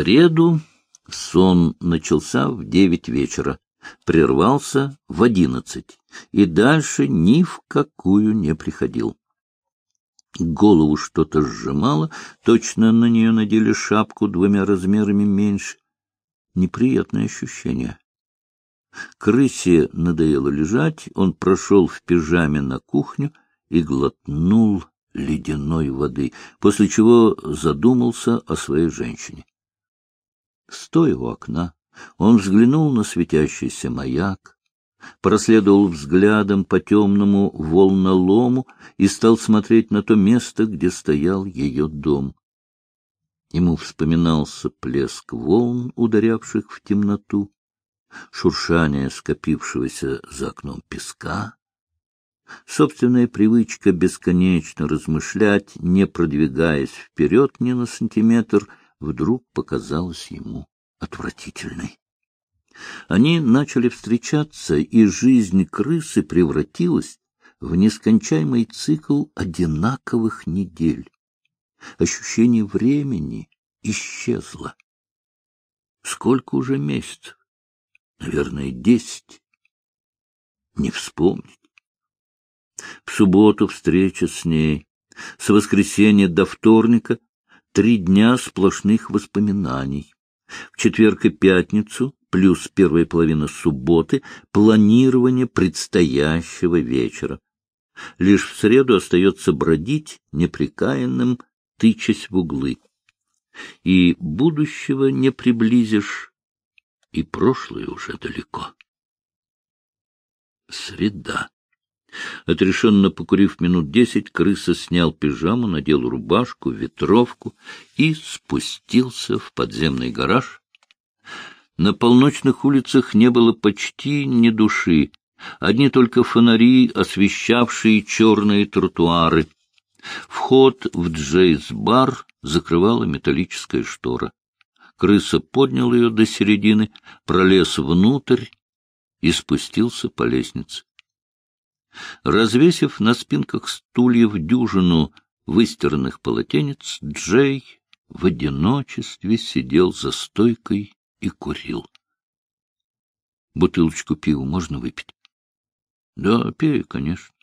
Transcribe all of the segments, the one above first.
среду сон начался в девять вечера, прервался в одиннадцать и дальше ни в какую не приходил. Голову что-то сжимало, точно на нее надели шапку двумя размерами меньше. Неприятное ощущение. Крысе надоело лежать, он прошел в пижаме на кухню и глотнул ледяной воды, после чего задумался о своей женщине. Стоя у окна, он взглянул на светящийся маяк, проследовал взглядом по темному волнолому и стал смотреть на то место, где стоял ее дом. Ему вспоминался плеск волн, ударявших в темноту, шуршание скопившегося за окном песка, собственная привычка бесконечно размышлять, не продвигаясь вперед ни на сантиметр, вдруг показалась ему отвратительной. Они начали встречаться, и жизнь крысы превратилась в нескончаемый цикл одинаковых недель. Ощущение времени исчезло. Сколько уже месяцев? Наверное, десять. Не вспомнить. В субботу встреча с ней. С воскресенья до вторника три дня сплошных воспоминаний. В четверг и пятницу плюс первая половина субботы планирование предстоящего вечера. Лишь в среду остается бродить неприкаянным, тычась в углы. И будущего не приблизишь, и прошлое уже далеко. Среда. Отрешенно покурив минут десять, крыса снял пижаму, надел рубашку, ветровку и спустился в подземный гараж. На полночных улицах не было почти ни души, одни только фонари, освещавшие черные тротуары. Вход в джейз-бар закрывала металлическая штора. Крыса поднял ее до середины, пролез внутрь и спустился по лестнице. Развесив на спинках стульев дюжину выстиранных полотенец, Джей в одиночестве сидел за стойкой и курил. — Бутылочку пива можно выпить? — Да, пей, конечно.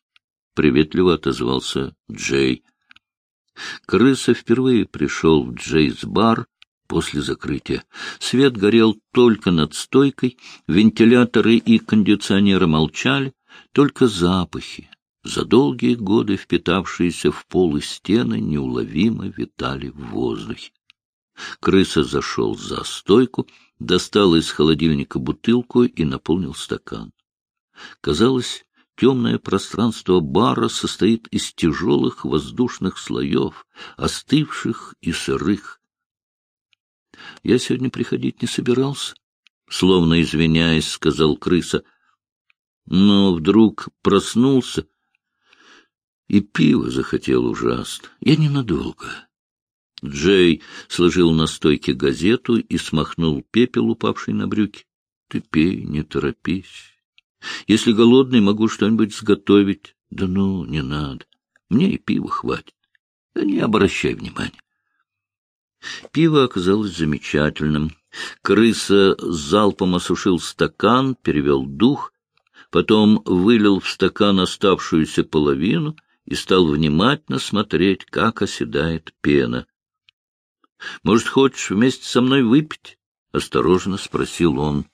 Приветливо отозвался Джей. Крыса впервые пришел в Джейс-бар после закрытия. Свет горел только над стойкой, вентиляторы и кондиционеры молчали, только запахи, за долгие годы впитавшиеся в пол и стены, неуловимо витали в воздухе. Крыса зашел за стойку, достал из холодильника бутылку и наполнил стакан. Казалось, темное пространство бара состоит из тяжелых воздушных слоев, остывших и сырых. Я сегодня приходить не собирался, — словно извиняясь, сказал крыса — но вдруг проснулся и пиво захотел ужасно. Я ненадолго. Джей сложил на стойке газету и смахнул пепел, упавший на брюки. — Ты пей, не торопись. Если голодный, могу что-нибудь сготовить. Да ну, не надо. Мне и пива хватит. Да не обращай внимания. Пиво оказалось замечательным. Крыса залпом осушил стакан, перевел дух потом вылил в стакан оставшуюся половину и стал внимательно смотреть, как оседает пена. — Может, хочешь вместе со мной выпить? — осторожно спросил он.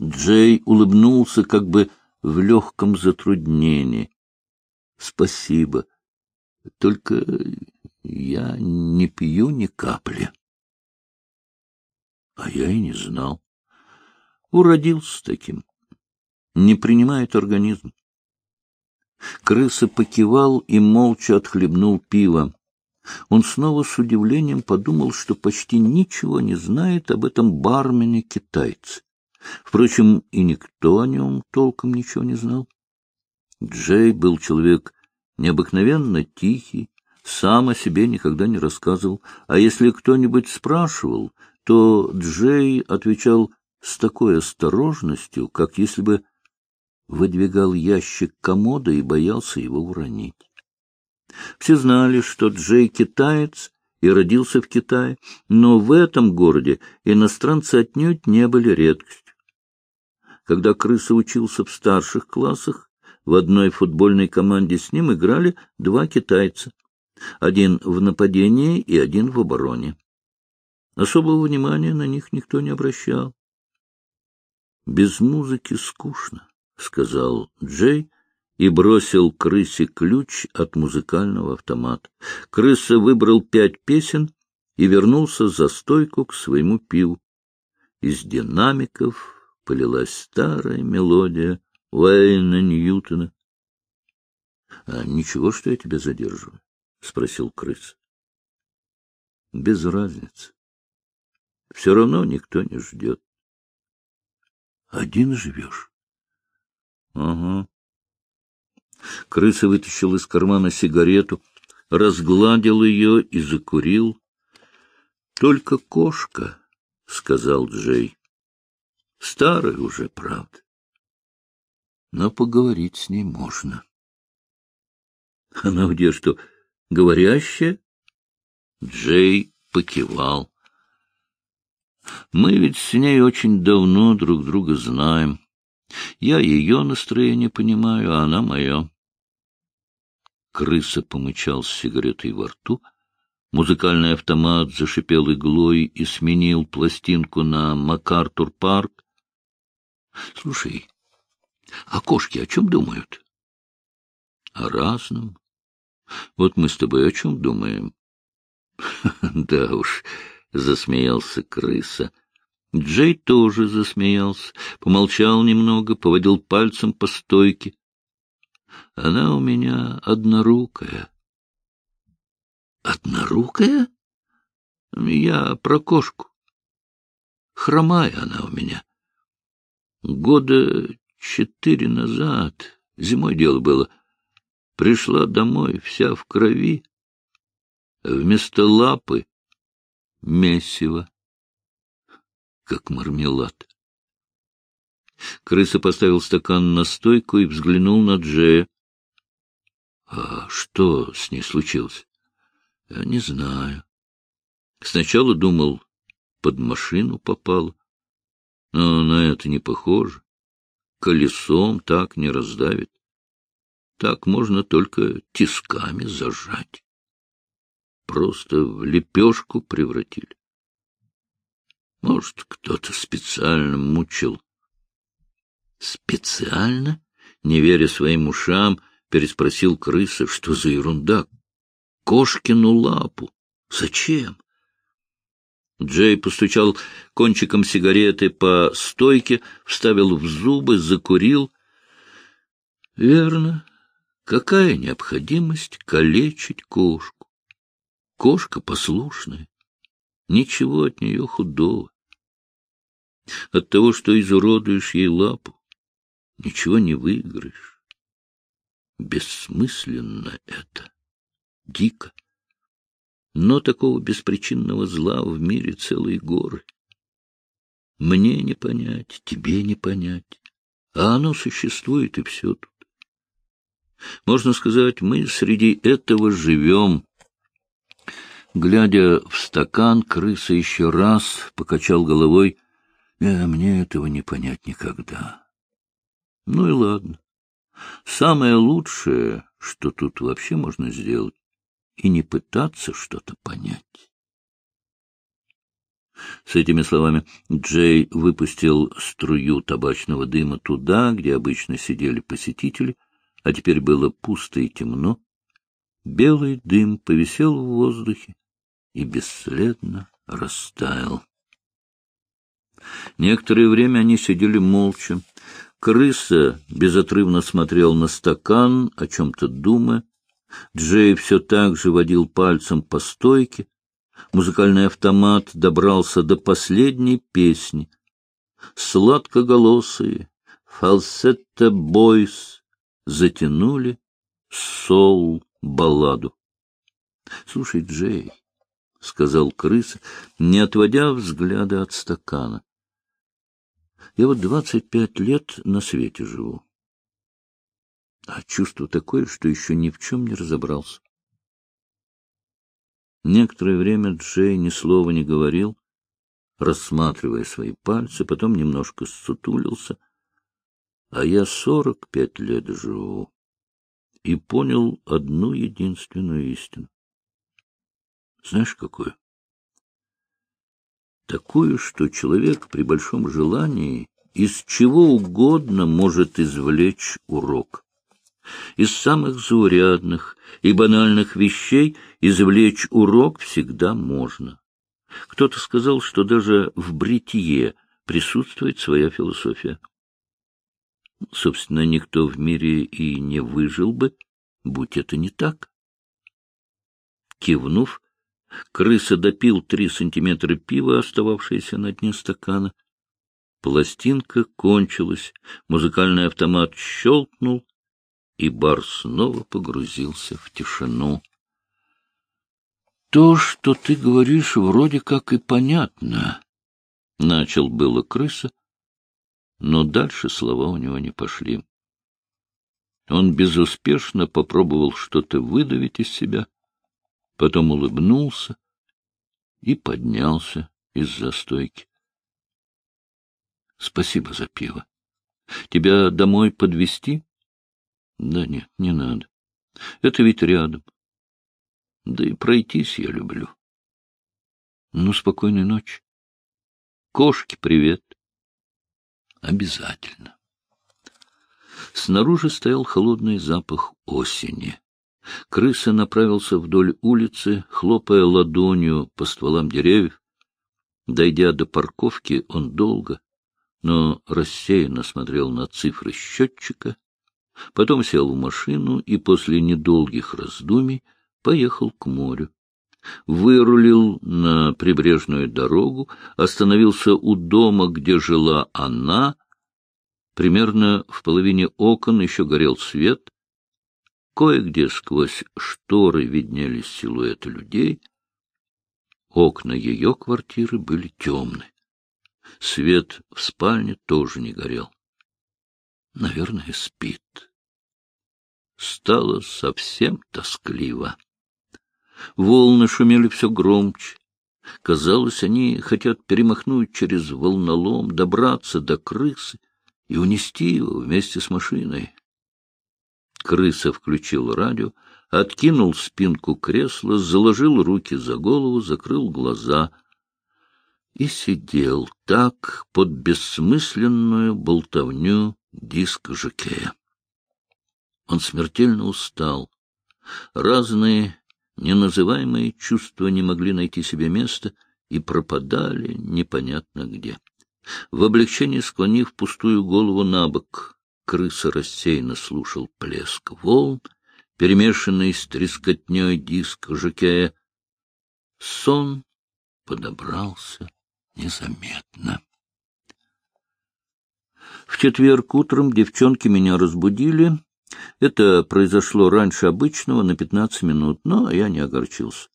Джей улыбнулся как бы в легком затруднении. — Спасибо. Только я не пью ни капли. А я и не знал. Уродился таким не принимает организм. Крыса покивал и молча отхлебнул пиво. Он снова с удивлением подумал, что почти ничего не знает об этом бармене-китайце. Впрочем, и никто о нем толком ничего не знал. Джей был человек необыкновенно тихий, сам о себе никогда не рассказывал, а если кто-нибудь спрашивал, то Джей отвечал с такой осторожностью, как если бы выдвигал ящик комода и боялся его уронить. Все знали, что Джей китаец и родился в Китае, но в этом городе иностранцы отнюдь не были редкостью. Когда крыса учился в старших классах, в одной футбольной команде с ним играли два китайца. Один в нападении и один в обороне. Особого внимания на них никто не обращал. «Без музыки скучно», — сказал Джей и бросил крысе ключ от музыкального автомата. Крыса выбрал пять песен и вернулся за стойку к своему пиву. Из динамиков полилась старая мелодия Уэйна Ньютона. — А ничего, что я тебя задерживаю? — спросил крыс. — Без разницы. Все равно никто не ждет. — Один живешь? — Ага. Крыса вытащил из кармана сигарету, разгладил ее и закурил. — Только кошка, — сказал Джей. — Старая уже, правда. Но поговорить с ней можно. — Она где что, говорящая? Джей покивал. — Мы ведь с ней очень давно друг друга знаем. Я ее настроение понимаю, а она мое. Крыса помычал с сигаретой во рту. Музыкальный автомат зашипел иглой и сменил пластинку на МакАртур-парк. — Слушай, а кошки о чем думают? — О разном. Вот мы с тобой о чем думаем? — Да уж, — засмеялся крыса. Джей тоже засмеялся, помолчал немного, поводил пальцем по стойке. Она у меня однорукая. Однорукая? Я про кошку. Хромая она у меня. Года четыре назад, зимой дело было, пришла домой вся в крови, вместо лапы — месиво как мармелад. Крыса поставил стакан на стойку и взглянул на Джея. — А что с ней случилось? — Я не знаю. Сначала думал, под машину попал, но на это не похоже. Колесом так не раздавит. Так можно только тисками зажать. Просто в лепешку превратили. Может, кто-то специально мучил. Специально? Не веря своим ушам, переспросил крыса. Что за ерунда? Кошкину лапу. Зачем? Джей постучал кончиком сигареты по стойке, вставил в зубы, закурил. Верно. Какая необходимость калечить кошку? Кошка послушная. Ничего от нее худого. От того, что изуродуешь ей лапу, ничего не выиграешь. Бессмысленно это, дико. Но такого беспричинного зла в мире целые горы. Мне не понять, тебе не понять, а оно существует, и все тут. Можно сказать, мы среди этого живем, Глядя в стакан, крыса еще раз покачал головой. «Э, мне этого не понять никогда. Ну и ладно. Самое лучшее, что тут вообще можно сделать, и не пытаться что-то понять. С этими словами Джей выпустил струю табачного дыма туда, где обычно сидели посетители, а теперь было пусто и темно. Белый дым повисел в воздухе, и бесследно растаял. Некоторое время они сидели молча. Крыса безотрывно смотрел на стакан, о чем-то думая. Джей все так же водил пальцем по стойке. Музыкальный автомат добрался до последней песни. Сладкоголосые фалсетто бойс затянули соул-балладу. — Слушай, Джей, — сказал крыса, не отводя взгляда от стакана. — Я вот двадцать пять лет на свете живу. А чувство такое, что еще ни в чем не разобрался. Некоторое время Джей ни слова не говорил, рассматривая свои пальцы, потом немножко ссутулился. А я сорок пять лет живу и понял одну единственную истину. Знаешь, какую? Такую, что человек при большом желании из чего угодно может извлечь урок. Из самых заурядных и банальных вещей извлечь урок всегда можно. Кто-то сказал, что даже в бритье присутствует своя философия. Собственно, никто в мире и не выжил бы, будь это не так. Кивнув, крыса допил три сантиметра пива, остававшееся на дне стакана. Пластинка кончилась, музыкальный автомат щелкнул, и бар снова погрузился в тишину. — То, что ты говоришь, вроде как и понятно, — начал было крыса, но дальше слова у него не пошли. Он безуспешно попробовал что-то выдавить из себя, потом улыбнулся и поднялся из застойки. — Спасибо за пиво. Тебя домой подвести? Да нет, не надо. Это ведь рядом. Да и пройтись я люблю. Ну, спокойной ночи. Кошки, привет. Обязательно. Снаружи стоял холодный запах осени. Крыса направился вдоль улицы, хлопая ладонью по стволам деревьев. Дойдя до парковки, он долго, но рассеянно смотрел на цифры счетчика Потом сел в машину и после недолгих раздумий поехал к морю. Вырулил на прибрежную дорогу, остановился у дома, где жила она. Примерно в половине окон еще горел свет. Кое-где сквозь шторы виднелись силуэты людей. Окна ее квартиры были темны. Свет в спальне тоже не горел. Наверное, спит стало совсем тоскливо. Волны шумели все громче. Казалось, они хотят перемахнуть через волнолом, добраться до крысы и унести его вместе с машиной. Крыса включил радио, откинул спинку кресла, заложил руки за голову, закрыл глаза и сидел так под бессмысленную болтовню диск Жакея. Он смертельно устал. Разные неназываемые чувства не могли найти себе места и пропадали непонятно где. В облегчении склонив пустую голову на бок, крыса рассеянно слушал плеск волн, перемешанный с трескотней диск жакея. Сон подобрался незаметно. В четверг утром девчонки меня разбудили, это произошло раньше обычного на пятнадцать минут, но я не огорчился.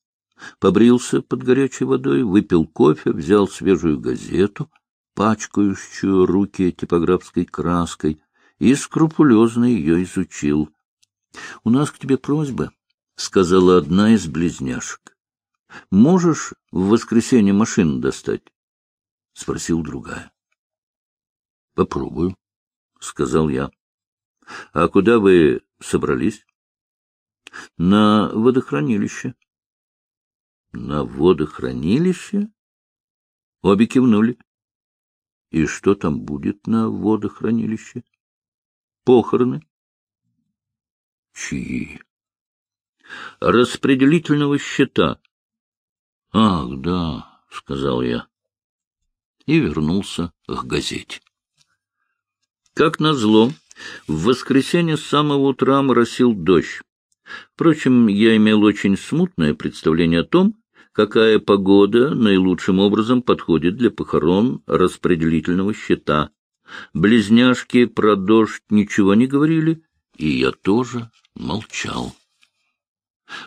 Побрился под горячей водой, выпил кофе, взял свежую газету, пачкающую руки типографской краской, и скрупулезно ее изучил. — У нас к тебе просьба, — сказала одна из близняшек. — Можешь в воскресенье машину достать? — спросил другая. — Попробую, — сказал я. — А куда вы собрались? — На водохранилище. — На водохранилище? Обе кивнули. — И что там будет на водохранилище? — Похороны. — Чьи? — Распределительного счета. — Ах, да, — сказал я. И вернулся к газете. Как назло, в воскресенье с самого утра моросил дождь. Впрочем, я имел очень смутное представление о том, какая погода наилучшим образом подходит для похорон распределительного счета. Близняшки про дождь ничего не говорили, и я тоже молчал.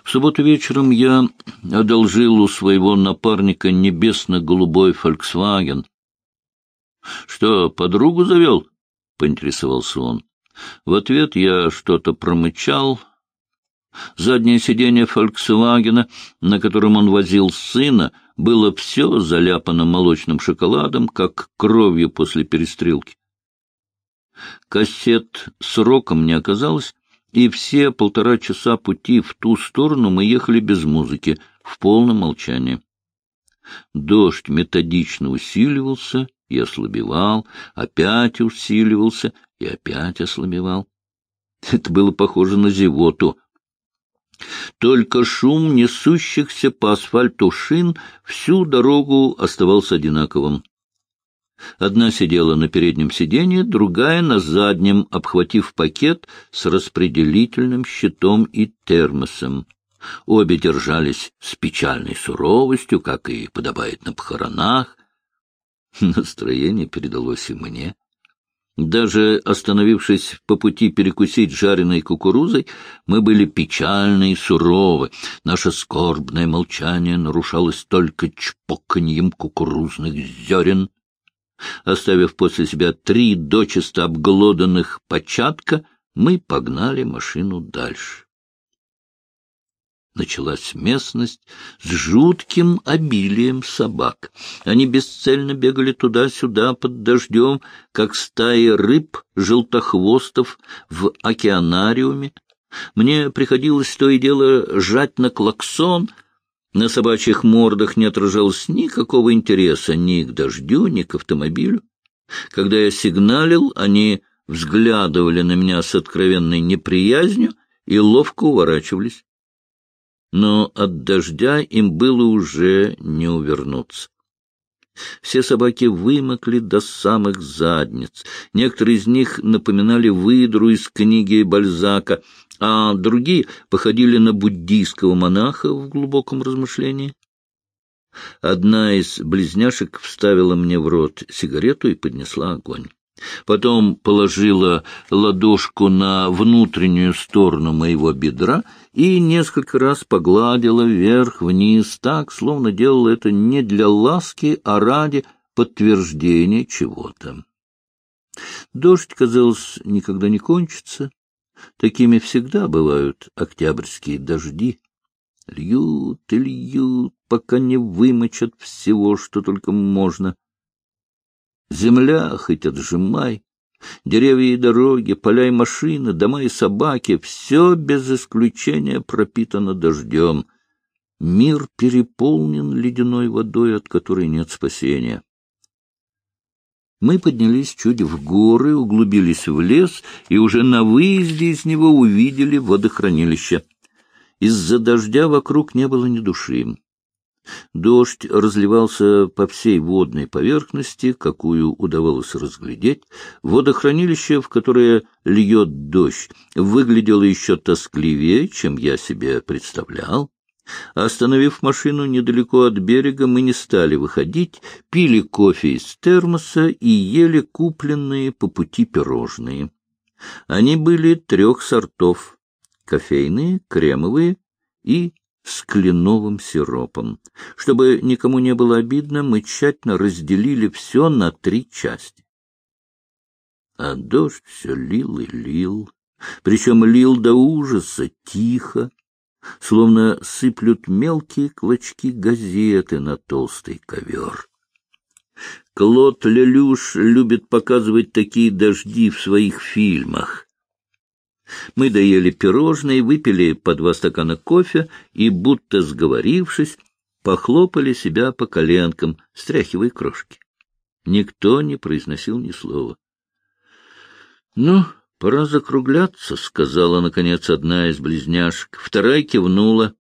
В субботу вечером я одолжил у своего напарника небесно-голубой «Фольксваген». — Что, подругу завел? — поинтересовался он. В ответ я что-то промычал. Заднее сиденье «Фольксвагена», на котором он возил сына, было все заляпано молочным шоколадом, как кровью после перестрелки. Кассет с роком не оказалось, и все полтора часа пути в ту сторону мы ехали без музыки, в полном молчании. Дождь методично усиливался и ослабевал, опять усиливался и опять ослабевал. Это было похоже на зевоту. Только шум несущихся по асфальту шин всю дорогу оставался одинаковым. Одна сидела на переднем сиденье, другая — на заднем, обхватив пакет с распределительным щитом и термосом. Обе держались с печальной суровостью, как и подобает на похоронах. Настроение передалось и мне. Даже остановившись по пути перекусить жареной кукурузой, мы были печальны и суровы. Наше скорбное молчание нарушалось только чпоканьем кукурузных зерен. Оставив после себя три дочисто обглоданных початка, мы погнали машину дальше началась местность с жутким обилием собак. Они бесцельно бегали туда-сюда под дождем, как стаи рыб, желтохвостов в океанариуме. Мне приходилось то и дело жать на клаксон. На собачьих мордах не отражалось никакого интереса ни к дождю, ни к автомобилю. Когда я сигналил, они взглядывали на меня с откровенной неприязнью и ловко уворачивались но от дождя им было уже не увернуться. Все собаки вымокли до самых задниц. Некоторые из них напоминали выдру из книги Бальзака, а другие походили на буддийского монаха в глубоком размышлении. Одна из близняшек вставила мне в рот сигарету и поднесла огонь. Потом положила ладошку на внутреннюю сторону моего бедра и несколько раз погладила вверх-вниз так, словно делала это не для ласки, а ради подтверждения чего-то. Дождь, казалось, никогда не кончится. Такими всегда бывают октябрьские дожди. Льют и льют, пока не вымочат всего, что только можно — Земля хоть отжимай, деревья и дороги, поля и машины, дома и собаки — все без исключения пропитано дождем. Мир переполнен ледяной водой, от которой нет спасения. Мы поднялись чуть в горы, углубились в лес и уже на выезде из него увидели водохранилище. Из-за дождя вокруг не было ни души. Дождь разливался по всей водной поверхности, какую удавалось разглядеть. Водохранилище, в которое льет дождь, выглядело еще тоскливее, чем я себе представлял. Остановив машину недалеко от берега, мы не стали выходить, пили кофе из термоса и ели купленные по пути пирожные. Они были трех сортов — кофейные, кремовые и с кленовым сиропом. Чтобы никому не было обидно, мы тщательно разделили все на три части. А дождь все лил и лил, причем лил до ужаса тихо, словно сыплют мелкие клочки газеты на толстый ковер. Клод Лелюш любит показывать такие дожди в своих фильмах. Мы доели пирожные, выпили по два стакана кофе и, будто сговорившись, похлопали себя по коленкам, стряхивая крошки. Никто не произносил ни слова. — Ну, пора закругляться, — сказала, наконец, одна из близняшек. Вторая кивнула.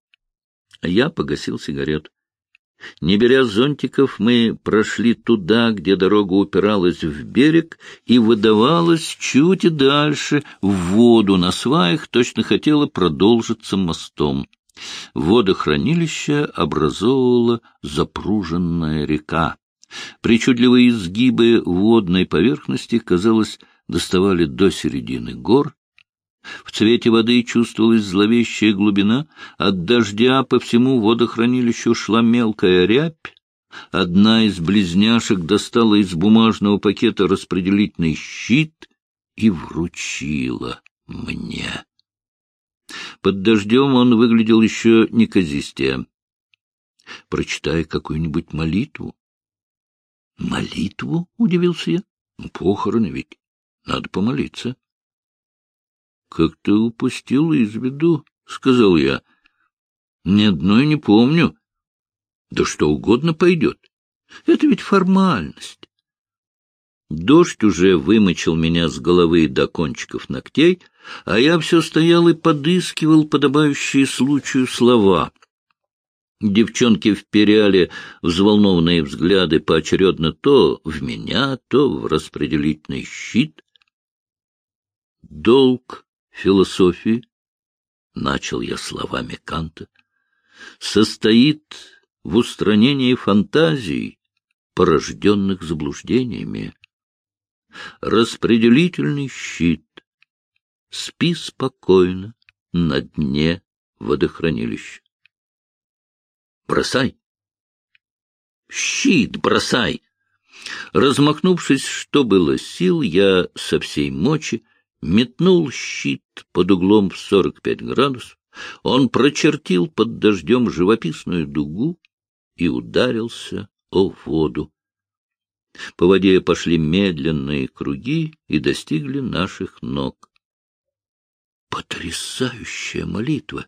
Я погасил сигарету. Не беря зонтиков, мы прошли туда, где дорога упиралась в берег и выдавалась чуть и дальше в воду на сваях, точно хотела продолжиться мостом. Водохранилище образовывала запруженная река. Причудливые изгибы водной поверхности, казалось, доставали до середины гор, в цвете воды чувствовалась зловещая глубина, от дождя по всему водохранилищу шла мелкая рябь. Одна из близняшек достала из бумажного пакета распределительный щит и вручила мне. Под дождем он выглядел еще неказистее. Прочитай какую-нибудь молитву. — Молитву? — удивился я. — Похороны ведь. Надо помолиться. — Как ты упустил из виду, — сказал я. — Ни одной не помню. Да что угодно пойдет. Это ведь формальность. Дождь уже вымочил меня с головы до кончиков ногтей, а я все стоял и подыскивал подобающие случаю слова. Девчонки вперяли взволнованные взгляды поочередно то в меня, то в распределительный щит. Долг философии, — начал я словами Канта, — состоит в устранении фантазий, порожденных заблуждениями. Распределительный щит. Спи спокойно на дне водохранилища. Бросай! Щит бросай! Размахнувшись, что было сил, я со всей мочи метнул щит под углом в сорок пять градусов. Он прочертил под дождем живописную дугу и ударился о воду. По воде пошли медленные круги и достигли наших ног. Потрясающая молитва!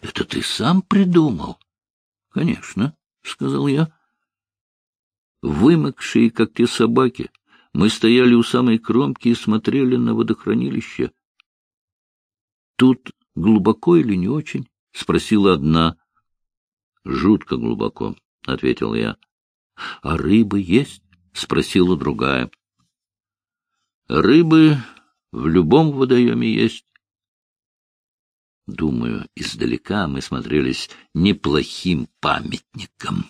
Это ты сам придумал? — Конечно, — сказал я. Вымокшие, как те собаки, мы стояли у самой кромки и смотрели на водохранилище. — Тут глубоко или не очень? — спросила одна. — Жутко глубоко, — ответил я. — А рыбы есть? — спросила другая. — Рыбы в любом водоеме есть. Думаю, издалека мы смотрелись неплохим памятником.